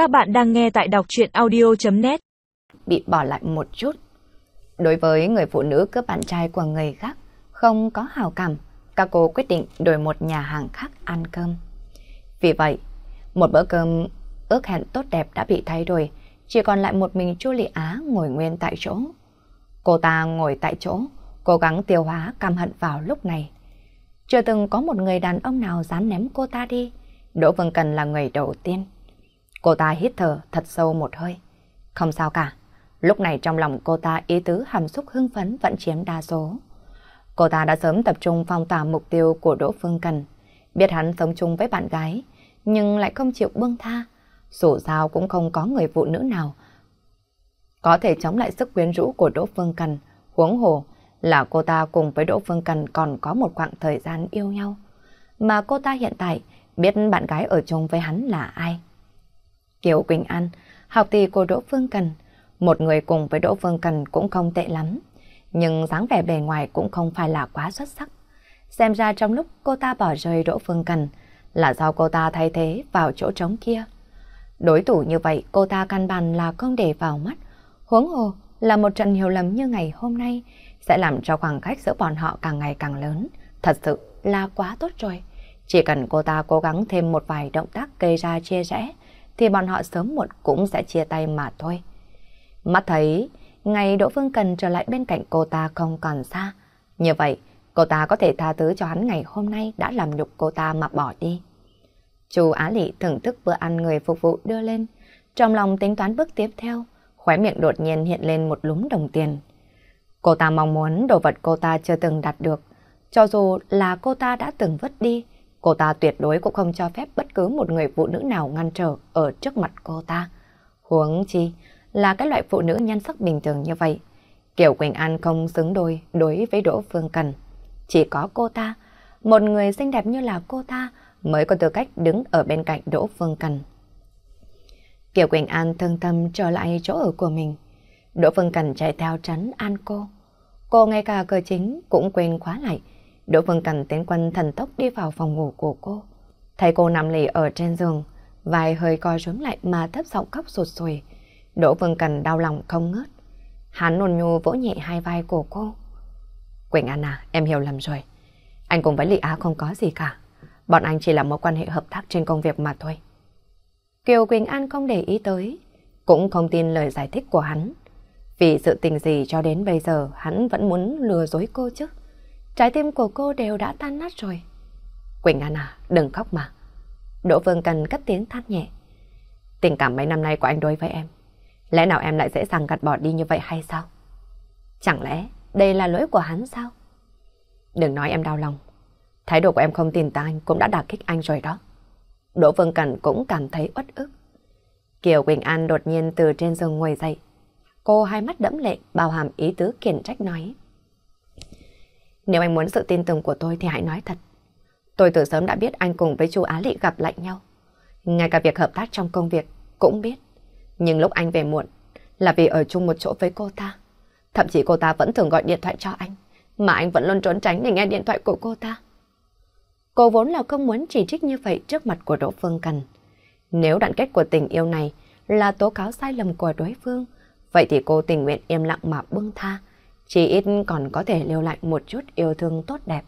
Các bạn đang nghe tại đọc chuyện audio.net Bị bỏ lại một chút. Đối với người phụ nữ cướp bạn trai của người khác, không có hào cảm, các cô quyết định đổi một nhà hàng khác ăn cơm. Vì vậy, một bữa cơm ước hẹn tốt đẹp đã bị thay đổi, chỉ còn lại một mình Chu Lị Á ngồi nguyên tại chỗ. Cô ta ngồi tại chỗ, cố gắng tiêu hóa căm hận vào lúc này. Chưa từng có một người đàn ông nào dám ném cô ta đi. Đỗ vân Cần là người đầu tiên. Cô ta hít thở thật sâu một hơi. Không sao cả. Lúc này trong lòng cô ta ý tứ hàm xúc hưng phấn vẫn chiếm đa số. Cô ta đã sớm tập trung phong tỏa mục tiêu của Đỗ Phương Cần. Biết hắn sống chung với bạn gái, nhưng lại không chịu buông tha. Dù sao cũng không có người phụ nữ nào có thể chống lại sức quyến rũ của Đỗ Phương Cần. Huống hồ là cô ta cùng với Đỗ Phương Cần còn có một khoảng thời gian yêu nhau. Mà cô ta hiện tại biết bạn gái ở chung với hắn là ai. Kiều Quỳnh An, học tỷ của Đỗ Phương Cần, một người cùng với Đỗ Phương Cần cũng không tệ lắm, nhưng dáng vẻ bề ngoài cũng không phải là quá xuất sắc. Xem ra trong lúc cô ta bỏ rơi Đỗ Phương Cần là do cô ta thay thế vào chỗ trống kia. Đối thủ như vậy cô ta căn bản là không để vào mắt, huống hồ là một trận hiểu lầm như ngày hôm nay sẽ làm cho khoảng cách giữa bọn họ càng ngày càng lớn. Thật sự là quá tốt rồi. Chỉ cần cô ta cố gắng thêm một vài động tác gây ra chia rẽ, thì bọn họ sớm muộn cũng sẽ chia tay mà thôi. Mắt thấy, ngày Đỗ Phương Cần trở lại bên cạnh cô ta không còn xa. Như vậy, cô ta có thể tha thứ cho hắn ngày hôm nay đã làm nhục cô ta mà bỏ đi. Chú Á Lị thưởng thức bữa ăn người phục vụ đưa lên, trong lòng tính toán bước tiếp theo, khóe miệng đột nhiên hiện lên một lúm đồng tiền. Cô ta mong muốn đồ vật cô ta chưa từng đạt được, cho dù là cô ta đã từng vứt đi, cô ta tuyệt đối cũng không cho phép bất cứ một người phụ nữ nào ngăn trở ở trước mặt cô ta. Huống chi là cái loại phụ nữ nhan sắc bình thường như vậy. Kiều Quỳnh An không xứng đôi đối với Đỗ Phương Cần. Chỉ có cô ta, một người xinh đẹp như là cô ta mới có tư cách đứng ở bên cạnh Đỗ Phương Cần. Kiều Quỳnh An thương tâm trở lại chỗ ở của mình. Đỗ Phương Cần chạy theo trấn an cô. Cô ngay cả cờ chính cũng quên khóa lại. Đỗ Phương Cần tiến quân thần tốc đi vào phòng ngủ của cô. Thấy cô nằm lì ở trên giường, vai hơi co rúm lại mà thấp giọng khóc sụt sùi. Đỗ Phương Cần đau lòng không ngớt. Hắn nôn nhu vỗ nhẹ hai vai của cô. Quỳnh An à, em hiểu lầm rồi. Anh cùng với Lị Á không có gì cả. Bọn anh chỉ là mối quan hệ hợp tác trên công việc mà thôi. Kiều Quỳnh An không để ý tới, cũng không tin lời giải thích của hắn. Vì sự tình gì cho đến bây giờ hắn vẫn muốn lừa dối cô chứ. Trái tim của cô đều đã tan nát rồi. Quỳnh An à, đừng khóc mà. Đỗ Phương Cần cất tiếng than nhẹ. Tình cảm mấy năm nay của anh đối với em, lẽ nào em lại dễ dàng gạt bỏ đi như vậy hay sao? Chẳng lẽ đây là lỗi của hắn sao? Đừng nói em đau lòng. Thái độ của em không tin ta anh cũng đã đả kích anh rồi đó. Đỗ Phương Cần cũng cảm thấy uất ức. Kiều Quỳnh An đột nhiên từ trên giường ngồi dậy. Cô hai mắt đẫm lệ, bao hàm ý tứ kiển trách nói. Nếu anh muốn sự tin tưởng của tôi thì hãy nói thật. Tôi từ sớm đã biết anh cùng với chú Á Lị gặp lại nhau. Ngay cả việc hợp tác trong công việc cũng biết. Nhưng lúc anh về muộn là vì ở chung một chỗ với cô ta. Thậm chí cô ta vẫn thường gọi điện thoại cho anh, mà anh vẫn luôn trốn tránh để nghe điện thoại của cô ta. Cô vốn là không muốn chỉ trích như vậy trước mặt của Đỗ Phương Cần. Nếu đoạn kết của tình yêu này là tố cáo sai lầm của đối phương, vậy thì cô tình nguyện im lặng mà buông tha, chỉ ít còn có thể lưu lại một chút yêu thương tốt đẹp.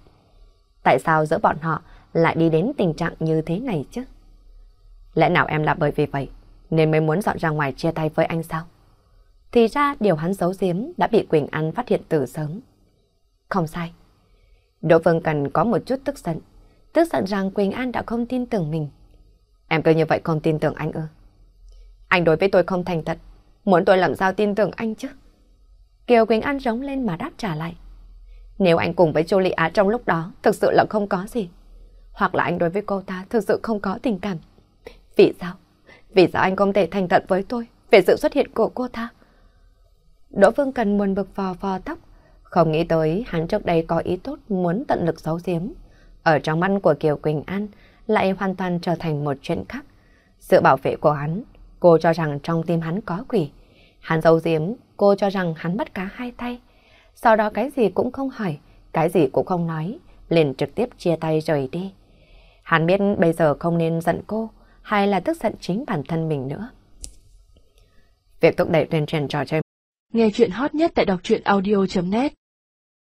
Tại sao giữa bọn họ lại đi đến tình trạng như thế này chứ? Lẽ nào em là bởi vì vậy nên mới muốn dọn ra ngoài chia tay với anh sao? Thì ra điều hắn giấu giếm đã bị Quỳnh An phát hiện từ sớm. Không sai. Đỗ Phương Cần có một chút tức giận. Tức giận rằng Quỳnh An đã không tin tưởng mình. Em cứ như vậy không tin tưởng anh ư? Anh đối với tôi không thành thật. Muốn tôi làm sao tin tưởng anh chứ? Kiều Quỳnh An rống lên mà đáp trả lại. Nếu anh cùng với Julia Á trong lúc đó thực sự là không có gì. Hoặc là anh đối với cô ta thực sự không có tình cảm. Vì sao? Vì sao anh không thể thành thật với tôi về sự xuất hiện của cô ta? Đỗ Phương Cần buồn bực vò vò tóc. Không nghĩ tới hắn trước đây có ý tốt muốn tận lực giấu giếm. Ở trong mắt của Kiều Quỳnh An lại hoàn toàn trở thành một chuyện khác. Sự bảo vệ của hắn, cô cho rằng trong tim hắn có quỷ. Hắn giấu giếm, cô cho rằng hắn bắt cá hai tay. Sau đó cái gì cũng không hỏi, cái gì cũng không nói, liền trực tiếp chia tay rời đi. Hắn biết bây giờ không nên giận cô, hay là tức giận chính bản thân mình nữa. Việc thúc đẩy tuyên truyền trò chơi. Nghe chuyện hot nhất tại đọc truyện audio.net